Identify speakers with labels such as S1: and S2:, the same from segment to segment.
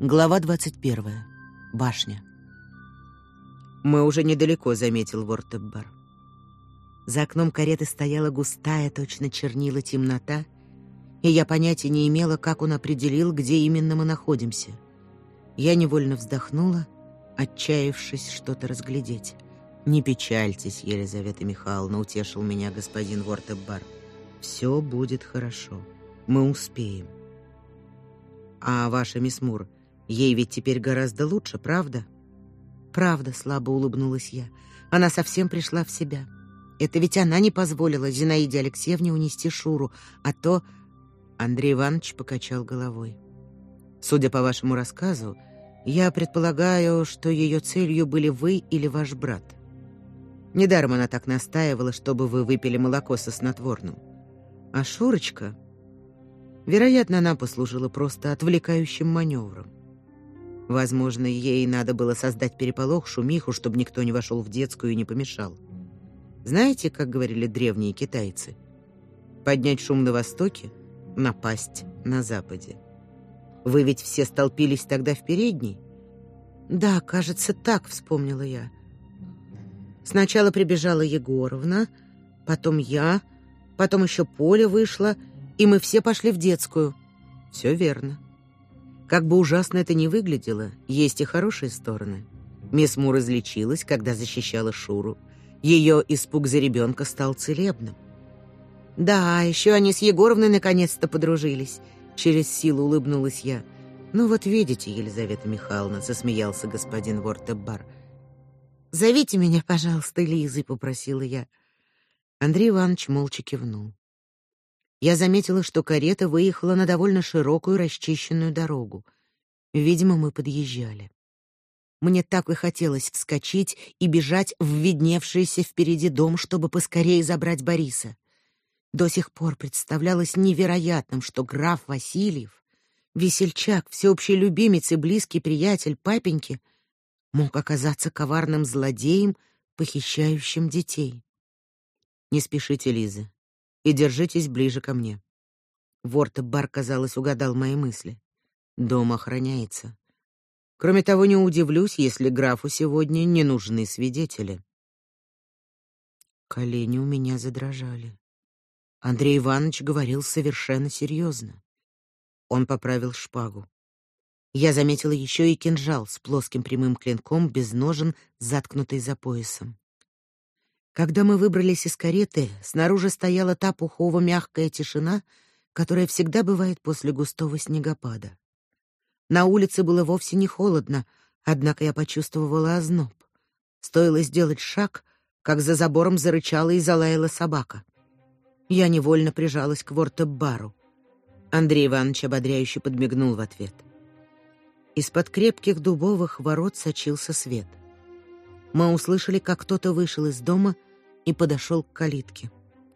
S1: Глава 21. Башня. Мы уже недалеко, заметил Вортеббар. За окном кареты стояла густая, точно чернила темнота, и я понятия не имела, как он определил, где именно мы находимся. Я невольно вздохнула, отчаявшись что-то разглядеть. Не печальтесь, Елизавета Михайловна, утешил меня господин Вортеббар. Все будет хорошо. Мы успеем. А ваша мисс Мур Ей ведь теперь гораздо лучше, правда? Правда, слабо улыбнулась я. Она совсем пришла в себя. Это ведь она не позволила Зинаиде Алексеевне унести Шуру, а то Андрей Иванович покачал головой. Судя по вашему рассказу, я предполагаю, что ее целью были вы или ваш брат. Недаром она так настаивала, чтобы вы выпили молоко со снотворным. А Шурочка, вероятно, она послужила просто отвлекающим маневром. Возможно, ей надо было создать переполох, шумиху, чтобы никто не вошел в детскую и не помешал. Знаете, как говорили древние китайцы? Поднять шум на востоке, напасть на западе. Вы ведь все столпились тогда в передней? Да, кажется, так, вспомнила я. Сначала прибежала Егоровна, потом я, потом еще Поля вышла, и мы все пошли в детскую. Все верно. Как бы ужасно это ни выглядело, есть и хорошие стороны. Мисс Мур излечилась, когда защищала Шуру. Ее испуг за ребенка стал целебным. Да, еще они с Егоровной наконец-то подружились. Через силу улыбнулась я. Ну вот видите, Елизавета Михайловна, засмеялся господин Вортебар. Зовите меня, пожалуйста, Лизой, попросила я. Андрей Иванович молча кивнул я заметила, что карета выехала на довольно широкую расчищенную дорогу. Видимо, мы подъезжали. Мне так и хотелось вскочить и бежать в видневшийся впереди дом, чтобы поскорее забрать Бориса. До сих пор представлялось невероятным, что граф Васильев, весельчак, всеобщий любимец и близкий приятель папеньки, мог оказаться коварным злодеем, похищающим детей. Не спешите, Лиза и держитесь ближе ко мне. Ворта-бар, казалось, угадал мои мысли. Дом охраняется. Кроме того, не удивлюсь, если графу сегодня не нужны свидетели. Колени у меня задрожали. Андрей Иванович говорил совершенно серьезно. Он поправил шпагу. Я заметила еще и кинжал с плоским прямым клинком без ножен, заткнутый за поясом. Когда мы выбрались из кареты, снаружи стояла та пухово-мягкая тишина, которая всегда бывает после густого снегопада. На улице было вовсе не холодно, однако я почувствовала озноб. Стоило сделать шаг, как за забором зарычала и залаяла собака. Я невольно прижалась к Вортеббару. Андрей Иванович ободряюще подмигнул в ответ. Из-под крепких дубовых ворот сочился свет. Мы услышали, как кто-то вышел из дома и подошел к калитке.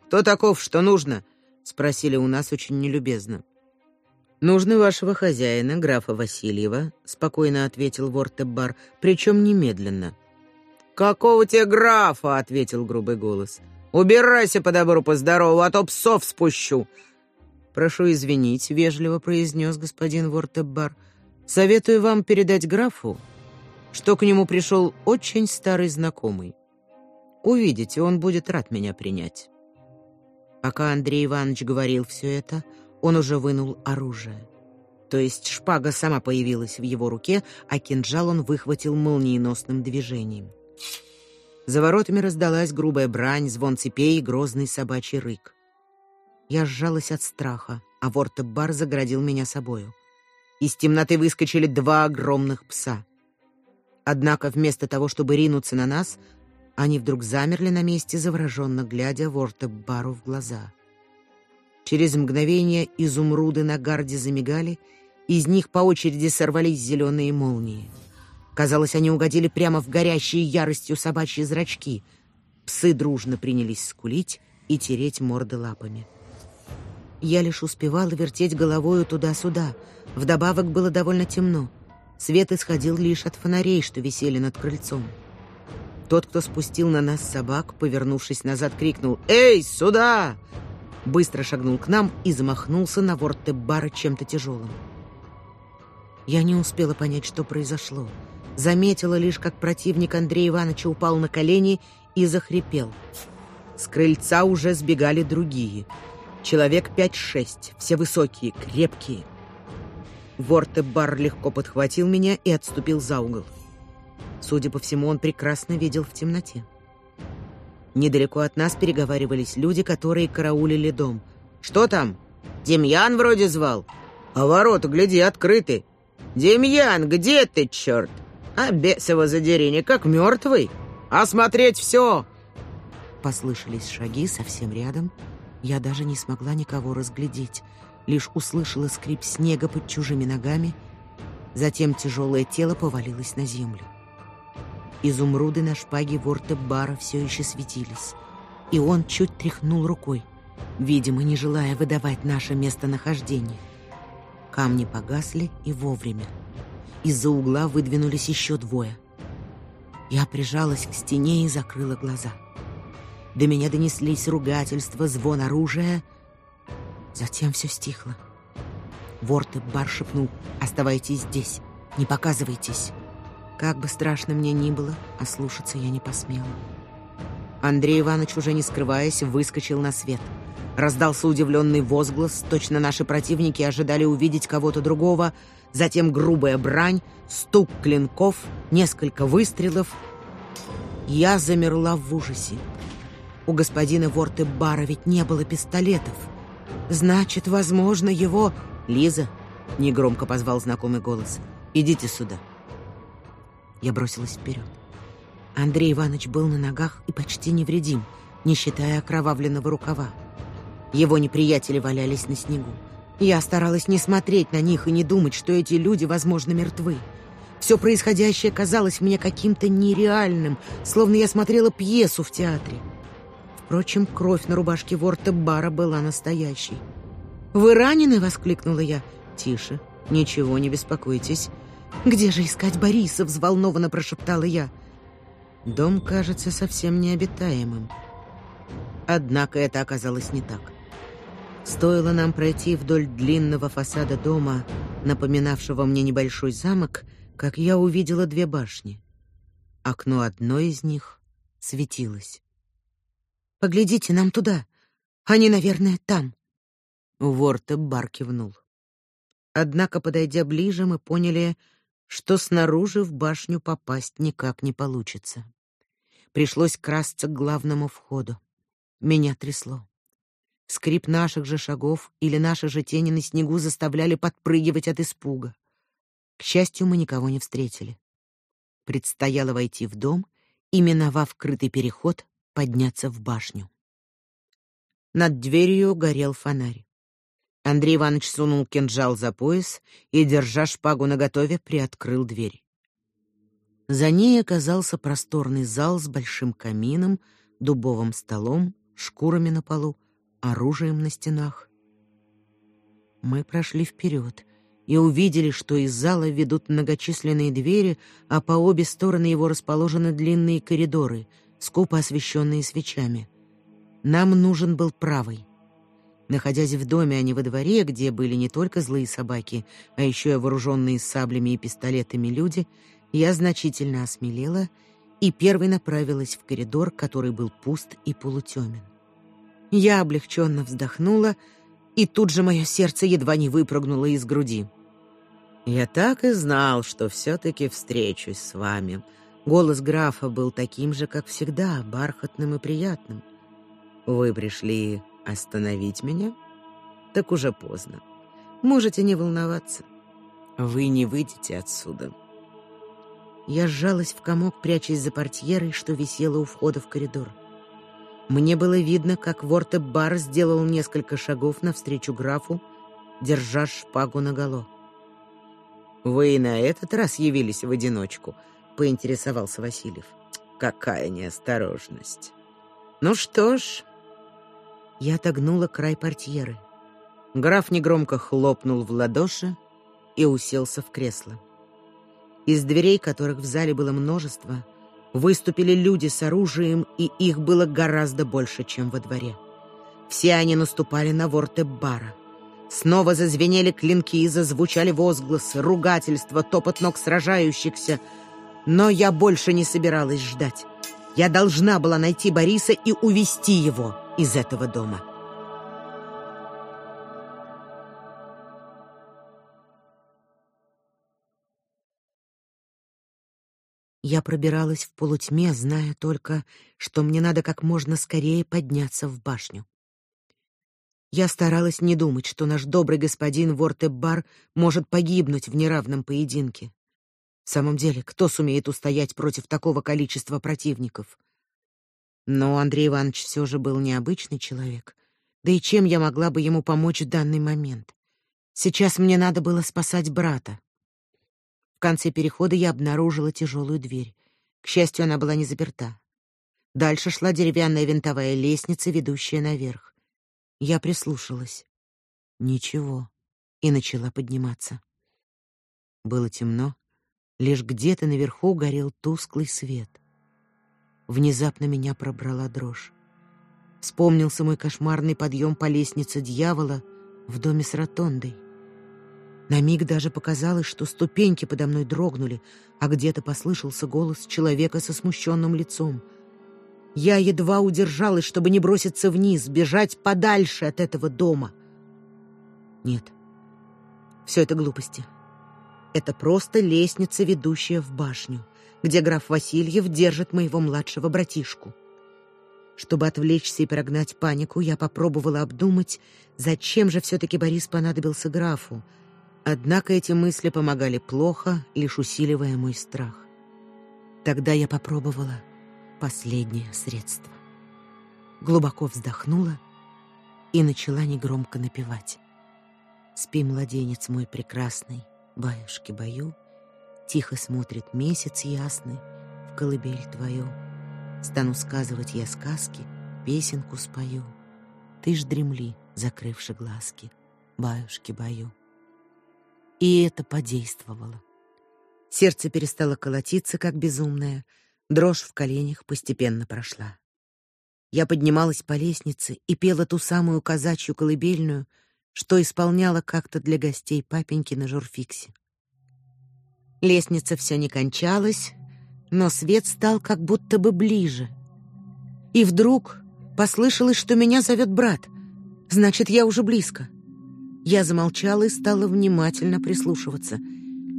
S1: «Кто таков, что нужно?» — спросили у нас очень нелюбезно. «Нужны вашего хозяина, графа Васильева», — спокойно ответил Вортебар, причем немедленно. «Какого тебе графа?» — ответил грубый голос. «Убирайся по добру, по здорову, а то псов спущу!» «Прошу извинить», — вежливо произнес господин Вортебар. «Советую вам передать графу, что к нему пришел очень старый знакомый. Увидите, он будет рад меня принять. Пока Андрей Иванович говорил все это, он уже вынул оружие. То есть шпага сама появилась в его руке, а кинжал он выхватил молниеносным движением. За воротами раздалась грубая брань, звон цепей и грозный собачий рык. Я сжалась от страха, а Вортебар заградил меня собою. Из темноты выскочили два огромных пса. Однако вместо того, чтобы ринуться на нас, они вдруг замерли на месте, завороженно глядя Ворте-бару в глаза. Через мгновение изумруды на гарде замигали, из них по очереди сорвались зеленые молнии. Казалось, они угодили прямо в горящие яростью собачьи зрачки. Псы дружно принялись скулить и тереть морды лапами. Я лишь успевала вертеть головою туда-сюда. Вдобавок было довольно темно. Свет исходил лишь от фонарей, что висели над крыльцом. Тот, кто спустил на нас собак, повернувшись назад, крикнул «Эй, сюда!» Быстро шагнул к нам и замахнулся на ворот Теббара чем-то тяжелым. Я не успела понять, что произошло. Заметила лишь, как противник Андрея Ивановича упал на колени и захрипел. С крыльца уже сбегали другие. Человек пять-шесть, все высокие, крепкие. Вортебар легко подхватил меня и отступил за угол. Судя по всему, он прекрасно видел в темноте. Недалеко от нас переговаривались люди, которые караулили дом. «Что там? Демьян вроде звал. А ворота, гляди, открыты. Демьян, где ты, черт? А бесово задери, не как мертвый. Осмотреть все!» Послышались шаги совсем рядом. Я даже не смогла никого разглядеть. Лишь услышала скрип снега под чужими ногами. Затем тяжелое тело повалилось на землю. Изумруды на шпаге ворта бара все еще светились. И он чуть тряхнул рукой, видимо, не желая выдавать наше местонахождение. Камни погасли и вовремя. Из-за угла выдвинулись еще двое. Я прижалась к стене и закрыла глаза. До меня донеслись ругательства, звон оружия. Затем все стихло. Ворты бар шепнул «Оставайтесь здесь, не показывайтесь». Как бы страшно мне ни было, ослушаться я не посмела. Андрей Иванович, уже не скрываясь, выскочил на свет. Раздался удивленный возглас, точно наши противники ожидали увидеть кого-то другого, затем грубая брань, стук клинков, несколько выстрелов. Я замерла в ужасе. У господина Ворты Бара ведь не было пистолетов. Значит, возможно, его... «Лиза!» — негромко позвал знакомый голос. «Идите сюда!» Я бросилась вперед. Андрей Иванович был на ногах и почти невредим, не считая окровавленного рукава. Его неприятели валялись на снегу. Я старалась не смотреть на них и не думать, что эти люди, возможно, мертвы. Все происходящее казалось мне каким-то нереальным, словно я смотрела пьесу в театре. Впрочем, кровь на рубашке Ворта Бара была настоящей. «Вы ранены?» — воскликнула я. «Тише, ничего, не беспокойтесь. «Где же искать Бориса?» — взволнованно прошептала я. Дом кажется совсем необитаемым. Однако это оказалось не так. Стоило нам пройти вдоль длинного фасада дома, напоминавшего мне небольшой замок, как я увидела две башни. Окно одной из них светилось. «Поглядите нам туда. Они, наверное, там». Ворта бар. Однако, подойдя ближе, мы поняли, что снаружи в башню попасть никак не получится. Пришлось красться к главному входу. Меня трясло. Скрип наших же шагов или наши же тени на снегу заставляли подпрыгивать от испуга. К счастью, мы никого не встретили. Предстояло войти в дом и, миновав крытый переход, подняться в башню. Над дверью горел фонарь. Андрей Иванович сунул кинжал за пояс и, держа шпагу наготове, приоткрыл дверь. За ней оказался просторный зал с большим камином, дубовым столом, шкурами на полу, оружием на стенах. Мы прошли вперед и увидели, что из зала ведут многочисленные двери, а по обе стороны его расположены длинные коридоры, скупо освещенные свечами. Нам нужен был правый. Находясь в доме, а не во дворе, где были не только злые собаки, а еще и вооруженные саблями и пистолетами люди, я значительно осмелела и первой направилась в коридор, который был пуст и полутемен. Я облегченно вздохнула, и тут же мое сердце едва не выпрыгнуло из груди. Я так и знал, что все таки встречусь с вами. Голос графа был таким же, как всегда, бархатным и приятным. Вы пришли Остановить меня? Так уже поздно. Можете не волноваться. Вы не выйдете отсюда. Я сжалась в комок, прячась за портьерой, что висела у входа в коридор. Мне было видно, как Ворте-бар сделал несколько шагов навстречу графу, держа шпагу наголо. «Вы и на этот раз явились в одиночку?» — поинтересовался Васильев. «Какая неосторожность!» «Ну что ж, я отогнула край портьеры. Граф негромко хлопнул в ладоши и уселся в кресло. Из дверей, которых в зале было множество, выступили люди с оружием, и их было гораздо больше, чем во дворе. Все они наступали на ворты бара. Снова зазвенели клинки и зазвучали возгласы, ругательства, топот ног сражающихся. Но я больше не собиралась ждать. Я должна была найти Бориса и увести его из этого дома. Я пробиралась в полутьме, зная только, что мне надо как можно скорее подняться в башню. Я старалась не думать, что наш добрый господин Вортебар может погибнуть в неравном поединке. В самом деле, кто сумеет устоять против такого количества противников? Но Андрей Иванович все же был необычный человек. Да и чем я могла бы ему помочь в данный момент? Сейчас мне надо было спасать брата, конце перехода я обнаружила тяжелую дверь. К счастью, она была не заперта. Дальше шла деревянная винтовая лестница, ведущая наверх. Я прислушалась. Ничего. И начала подниматься. Было темно, лишь где-то наверху горел тусклый свет. Внезапно меня пробрала дрожь. Вспомнился мой кошмарный подъем по лестнице дьявола в доме с ротондой. На миг даже показалось, что ступеньки подо мной дрогнули, а где-то послышался голос человека со смущенным лицом. Я едва удержалась, чтобы не броситься вниз, бежать подальше от этого дома. Нет. Все это глупости. Это просто лестница, ведущая в башню, где граф Васильев держит моего младшего братишку. Чтобы отвлечься и прогнать панику, я попробовала обдумать, зачем же все таки Борис понадобился графу Однако эти мысли помогали плохо, лишь усиливая мой страх. Тогда я попробовала последнее средство. Глубоко вздохнула и начала негромко напевать. Спи, младенец мой прекрасный, баюшки-баю, Тихо смотрит месяц ясный в колыбель твою. Стану сказывать я сказки, песенку спою. Ты ж дремли, закрывши глазки, баюшки-баю. И это подействовало. Сердце перестало колотиться, как безумное, дрожь в коленях постепенно прошла. Я поднималась по лестнице и пела ту самую казачью колыбельную, что исполняла как-то для гостей папеньки на журфиксе. Лестница все не кончалась, но свет стал как будто бы ближе. И вдруг послышалось, что меня зовет брат. Значит, я уже близко. Я замолчала и стала внимательно прислушиваться.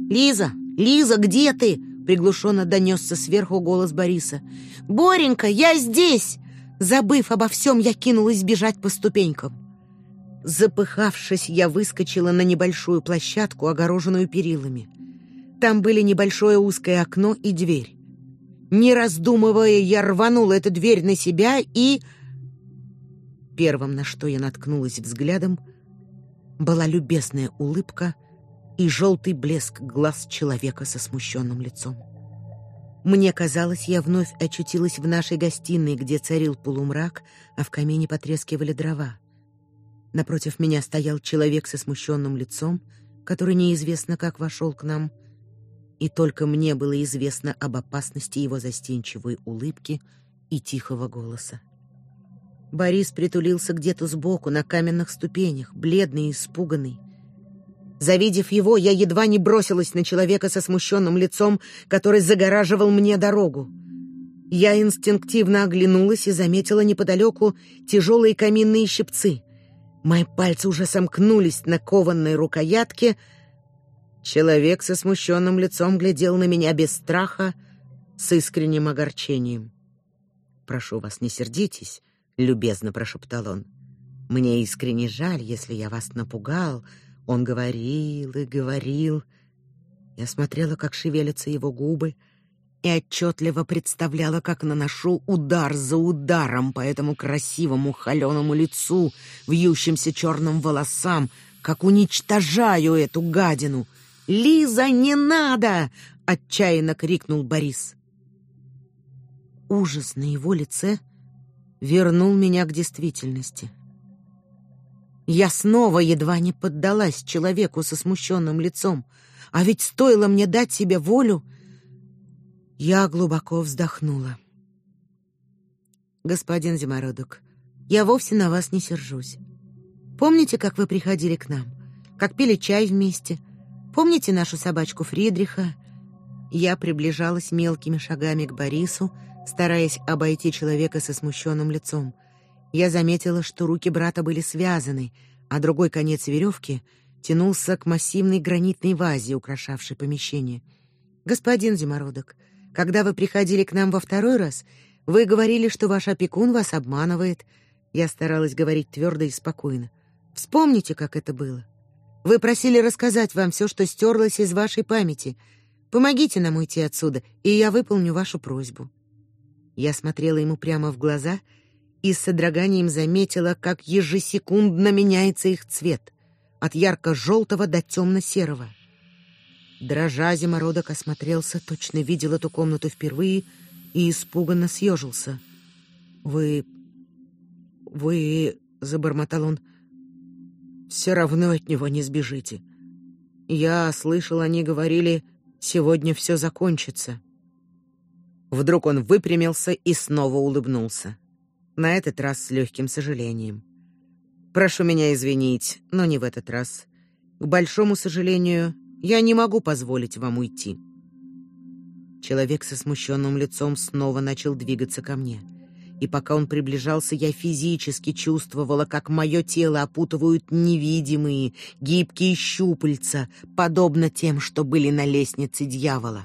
S1: «Лиза! Лиза, где ты?» Приглушенно донесся сверху голос Бориса. «Боренька, я здесь!» Забыв обо всем, я кинулась бежать по ступенькам. Запыхавшись, я выскочила на небольшую площадку, огороженную перилами. Там были небольшое узкое окно и дверь. Не раздумывая, я рванула эту дверь на себя и... Первым, на что я наткнулась взглядом — была любезная улыбка и желтый блеск глаз человека со смущенным лицом. Мне казалось, я вновь очутилась в нашей гостиной, где царил полумрак, а в камине потрескивали дрова. Напротив меня стоял человек со смущенным лицом, который неизвестно как вошел к нам, и только мне было известно об опасности его застенчивой улыбки и тихого голоса. Борис притулился где-то сбоку на каменных ступенях, бледный и испуганный. Завидев его, я едва не бросилась на человека со смущенным лицом, который загораживал мне дорогу. Я инстинктивно оглянулась и заметила неподалеку тяжелые каминные щипцы. Мои пальцы уже сомкнулись на кованной рукоятке. Человек со смущенным лицом глядел на меня без страха, с искренним огорчением. «Прошу вас, не сердитесь», любезно прошептал он. Мне искренне жаль, если я вас напугал. Он говорил и говорил. Я смотрела, как шевелятся его губы, и отчетливо представляла, как наношу удар за ударом по этому красивому холеному лицу, вьющимся черным волосам, как уничтожаю эту гадину. Лиза, не надо! отчаянно крикнул Борис. Ужас на его лице вернул меня к действительности. Я снова едва не поддалась человеку со смущенным лицом, а ведь стоило мне дать себе волю, я глубоко вздохнула. Господин Зимородок, я вовсе на вас не сержусь. Помните, как вы приходили к нам? Как пили чай вместе? Помните нашу собачку Фридриха? Я приближалась мелкими шагами к Борису, стараясь обойти человека со смущенным лицом. Я заметила, что руки брата были связаны, а другой конец веревки тянулся к массивной гранитной вазе, украшавшей помещение. Господин Зимородок, когда вы приходили к нам во второй раз, вы говорили, что ваш опекун вас обманывает. Я старалась говорить твердо и спокойно. Вспомните, как это было. Вы просили рассказать вам все, что стерлось из вашей памяти. Помогите нам уйти отсюда, и я выполню вашу просьбу. Я смотрела ему прямо в глаза и с содроганием заметила, как ежесекундно меняется их цвет от ярко желтого до темно серого Дрожа, зимородок осмотрелся, точно видел эту комнату впервые и испуганно съежился. Вы вы забормотал он. Все равно от него не сбежите. Я слышал, они говорили, сегодня все закончится. Вдруг он выпрямился и снова улыбнулся. На этот раз с легким сожалением. Прошу меня извинить, но не в этот раз. К большому сожалению, я не могу позволить вам уйти. Человек со смущенным лицом снова начал двигаться ко мне и пока он приближался, я физически чувствовала, как мое тело опутывают невидимые, гибкие щупальца, подобно тем, что были на лестнице дьявола.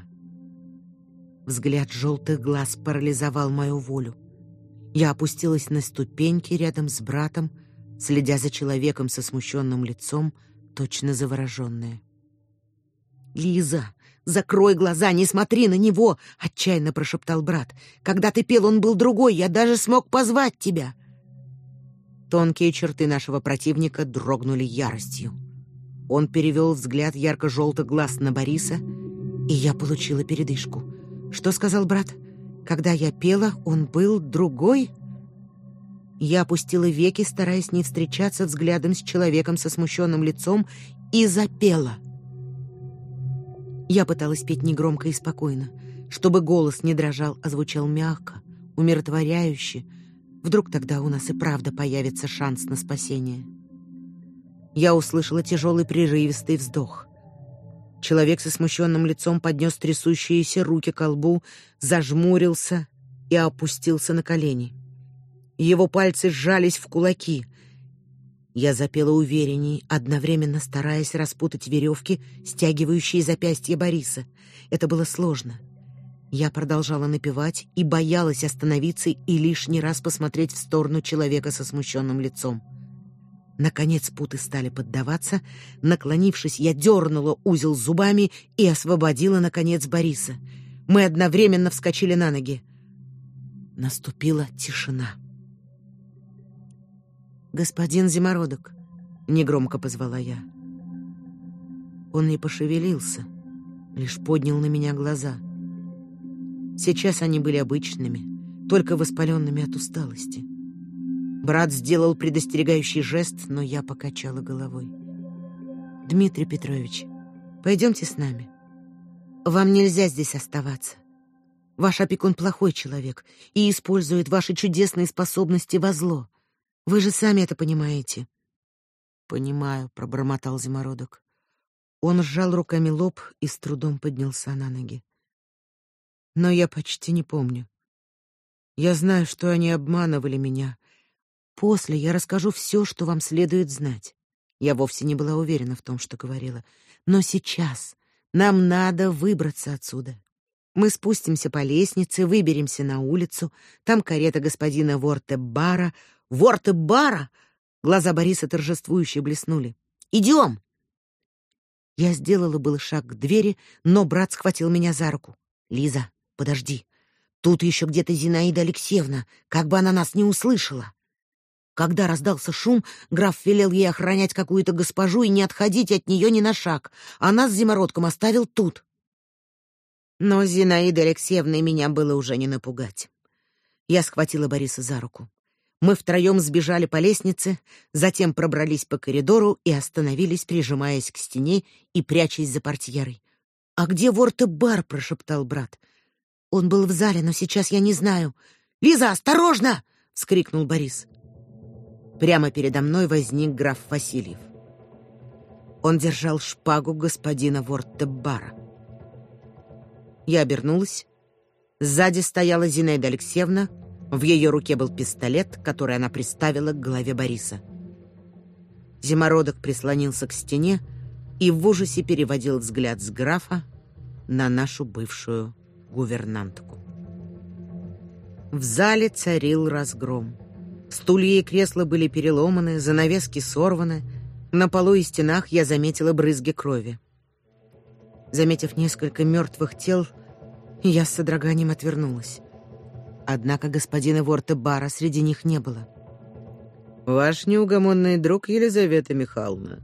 S1: Взгляд желтых глаз парализовал мою волю. Я опустилась на ступеньки рядом с братом, следя за человеком со смущенным лицом, точно завороженная. Лиза, Закрой глаза, не смотри на него, отчаянно прошептал брат. Когда ты пел, он был другой, я даже смог позвать тебя. Тонкие черты нашего противника дрогнули яростью. Он перевел взгляд ярко желтых глаз на Бориса, и я получила передышку. Что сказал брат? Когда я пела, он был другой? Я опустила веки, стараясь не встречаться взглядом с человеком со смущенным лицом, и запела — я пыталась петь негромко и спокойно, чтобы голос не дрожал, а звучал мягко, умиротворяюще. Вдруг тогда у нас и правда появится шанс на спасение. Я услышала тяжелый прерывистый вздох. Человек со смущенным лицом поднес трясущиеся руки к лбу, зажмурился и опустился на колени. Его пальцы сжались в кулаки — я запела уверенней, одновременно стараясь распутать веревки, стягивающие запястья Бориса. Это было сложно. Я продолжала напевать и боялась остановиться и лишний раз посмотреть в сторону человека со смущенным лицом. Наконец путы стали поддаваться. Наклонившись, я дернула узел зубами и освободила наконец Бориса. Мы одновременно вскочили на ноги. Наступила тишина. Господин Зимородок, негромко позвала я. Он не пошевелился, лишь поднял на меня глаза. Сейчас они были обычными, только воспаленными от усталости. Брат сделал предостерегающий жест, но я покачала головой. Дмитрий Петрович, пойдемте с нами. Вам нельзя здесь оставаться. Ваш опекун плохой человек и использует ваши чудесные способности во зло. Вы же сами это понимаете. Понимаю, пробормотал Зимородок. Он сжал руками лоб и с трудом поднялся на ноги. Но я почти не помню. Я знаю, что они обманывали меня. После я расскажу все, что вам следует знать. Я вовсе не была уверена в том, что говорила, но сейчас нам надо выбраться отсюда. Мы спустимся по лестнице, выберемся на улицу. Там карета господина Ворте-бара, Ворты бара. Глаза Бориса торжествующе блеснули. Идем. Я сделала был шаг к двери, но брат схватил меня за руку. Лиза, подожди. Тут еще где-то Зинаида Алексеевна, как бы она нас не услышала. Когда раздался шум, граф велел ей охранять какую-то госпожу и не отходить от нее ни на шаг, а нас с зимородком оставил тут. Но Зинаида Алексеевна меня было уже не напугать. Я схватила Бориса за руку. Мы втроем сбежали по лестнице, затем пробрались по коридору и остановились, прижимаясь к стене и прячась за портьерой. «А где Ворте-бар?» — прошептал брат. «Он был в зале, но сейчас я не знаю». «Лиза, осторожно!» — вскрикнул Борис. прямо передо мной возник граф Васильев. Он держал шпагу господина Вортебара. Я обернулась. Сзади стояла Зинаида Алексеевна. В ее руке был пистолет, который она приставила к голове Бориса. Зимородок прислонился к стене и в ужасе переводил взгляд с графа на нашу бывшую гувернантку. В зале царил разгром. Стулья и кресла были переломаны, занавески сорваны. На полу и стенах я заметила брызги крови. Заметив несколько мертвых тел, я с содроганием отвернулась. Однако господина Ворта Бара среди них не было.
S2: Ваш неугомонный друг Елизавета Михайловна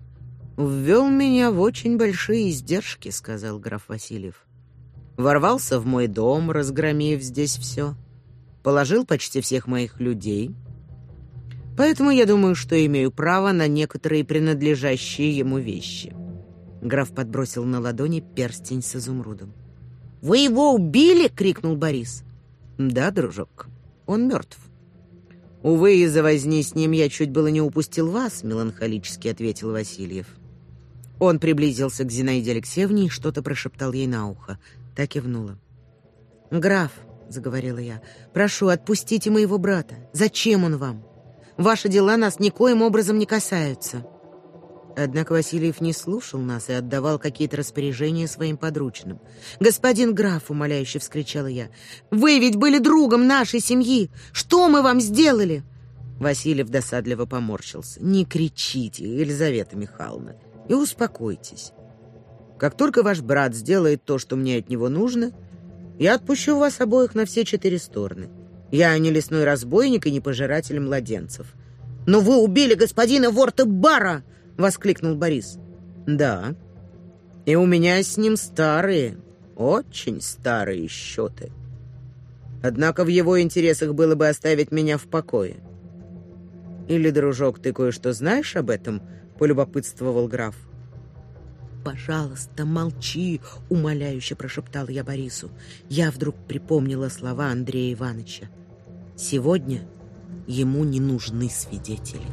S2: ввел меня в очень большие издержки, сказал граф Васильев. Ворвался в мой дом, разгромив здесь все, положил почти всех моих людей. Поэтому я думаю, что имею право на некоторые принадлежащие ему вещи. Граф подбросил на ладони перстень с изумрудом.
S1: Вы его убили, крикнул Борис.
S2: Да, дружок. Он мертв. Увы, из-за возни с ним я чуть было не упустил вас, меланхолически ответил Васильев. Он приблизился к Зинаиде Алексеевне и что-то прошептал ей на ухо. Так кивнула.
S1: "Граф", заговорила я. "Прошу, отпустите моего брата. Зачем он вам? Ваши дела нас никоим образом не касаются".
S2: Однако Васильев не слушал нас и отдавал какие-то распоряжения своим подручным.
S1: "Господин граф", умоляюще вскричала я. "Вы ведь были другом нашей семьи. Что мы вам сделали?"
S2: Васильев досадливо поморщился. "Не кричите, Елизавета Михайловна, и успокойтесь. Как только ваш брат сделает то, что мне от него нужно, я отпущу вас обоих на все четыре стороны. Я не лесной разбойник и не пожиратель младенцев.
S1: Но вы убили господина Ворта Бара, воскликнул Борис.
S2: Да. И у меня с ним старые, очень старые счеты. Однако в его интересах было бы оставить меня в покое. Или, дружок, ты кое-что знаешь об этом? полюбопытствовал граф.
S1: «Пожалуйста, молчи!» — умоляюще прошептал я Борису. Я вдруг припомнила слова Андрея Ивановича. «Сегодня ему не нужны свидетели».